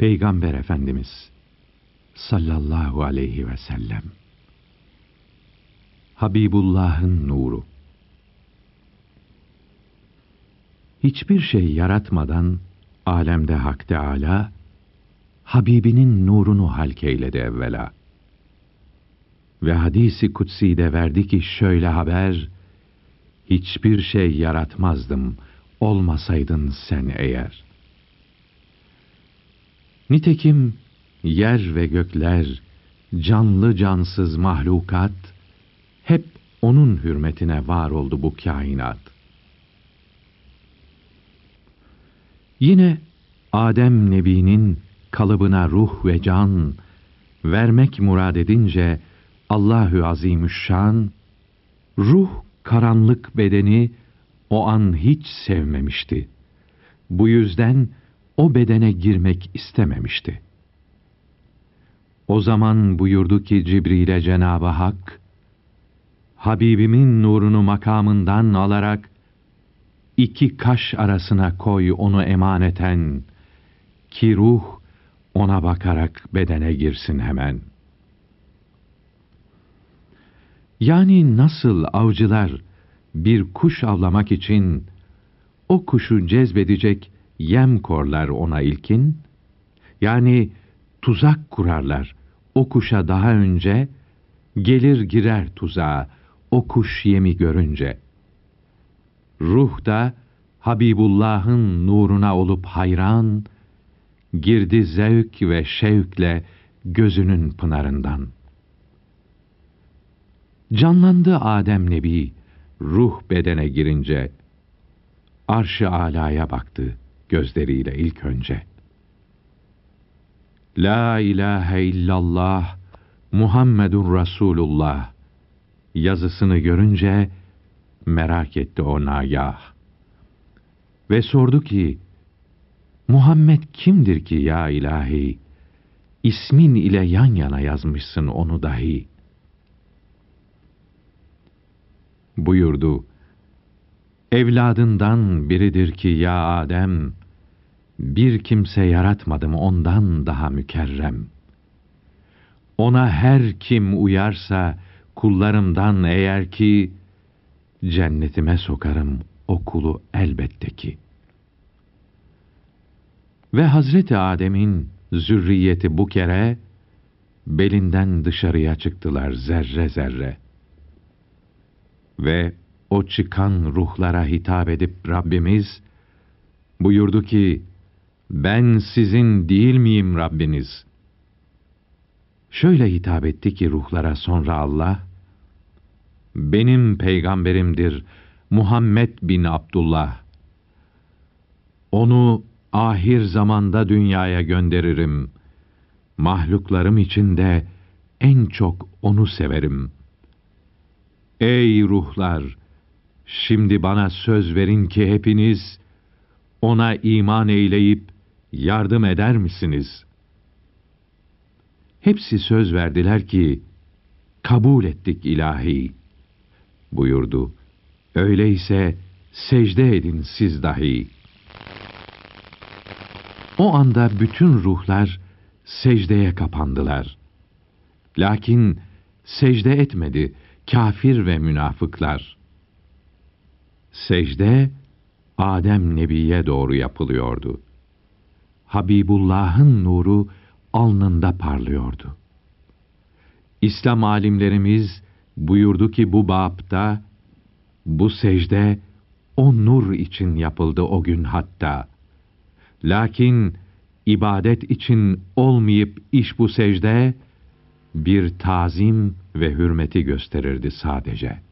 Peygamber Efendimiz sallallahu aleyhi ve sellem Habibullah'ın nuru Hiçbir şey yaratmadan alemde Hak Teâlâ, Habibinin nurunu halkeyledi evvela. Ve hadisi kutsi de verdi ki şöyle haber, hiçbir şey yaratmazdım, olmasaydın sen eğer. Nitekim yer ve gökler, canlı cansız mahlukat, hep onun hürmetine var oldu bu kainat. Yine Adem Nebi'nin kalıbına ruh ve can vermek murad edince Allahü Azimüşşan ruh karanlık bedeni o an hiç sevmemişti. Bu yüzden o bedene girmek istememişti. O zaman buyurdu ki Cibril'e Cenab-ı Hak, Habibimin nurunu makamından alarak, iki kaş arasına koy onu emaneten, ki ruh ona bakarak bedene girsin hemen. Yani nasıl avcılar bir kuş avlamak için o kuşu cezbedecek yem korlar ona ilkin, yani tuzak kurarlar o kuşa daha önce, gelir girer tuzağa o kuş yemi görünce. Ruh da Habibullah'ın nuruna olup hayran, girdi zevk ve şevkle gözünün pınarından. Canlandı Adem Nebi, ruh bedene girince, arş-ı alaya baktı gözleriyle ilk önce. La ilahe illallah, Muhammedun Resulullah yazısını görünce merak etti o nagah. Ve sordu ki, Muhammed kimdir ki ya ilahi? İsmin ile yan yana yazmışsın onu dahi. Buyurdu, Evladından biridir ki ya Adem, bir kimse yaratmadım ondan daha mükerrem. Ona her kim uyarsa kullarımdan eğer ki cennetime sokarım o kulu elbette ki. Ve Hazreti Adem'in zürriyeti bu kere belinden dışarıya çıktılar zerre zerre. Ve o çıkan ruhlara hitap edip Rabbimiz buyurdu ki ben sizin değil miyim Rabbiniz? Şöyle hitap etti ki ruhlara sonra Allah, benim peygamberimdir Muhammed bin Abdullah. Onu ahir zamanda dünyaya gönderirim. Mahluklarım içinde en çok onu severim. Ey ruhlar! Şimdi bana söz verin ki hepiniz, ona iman eyleyip, yardım eder misiniz? Hepsi söz verdiler ki, kabul ettik ilahi. Buyurdu, öyleyse secde edin siz dahi. O anda bütün ruhlar secdeye kapandılar. Lakin secde etmedi kafir ve münafıklar. Secde, Adem Nebi'ye doğru yapılıyordu. Habibullah'ın nuru alnında parlıyordu. İslam alimlerimiz buyurdu ki bu babda bu secde o nur için yapıldı o gün hatta. Lakin ibadet için olmayıp iş bu secde bir tazim ve hürmeti gösterirdi sadece.''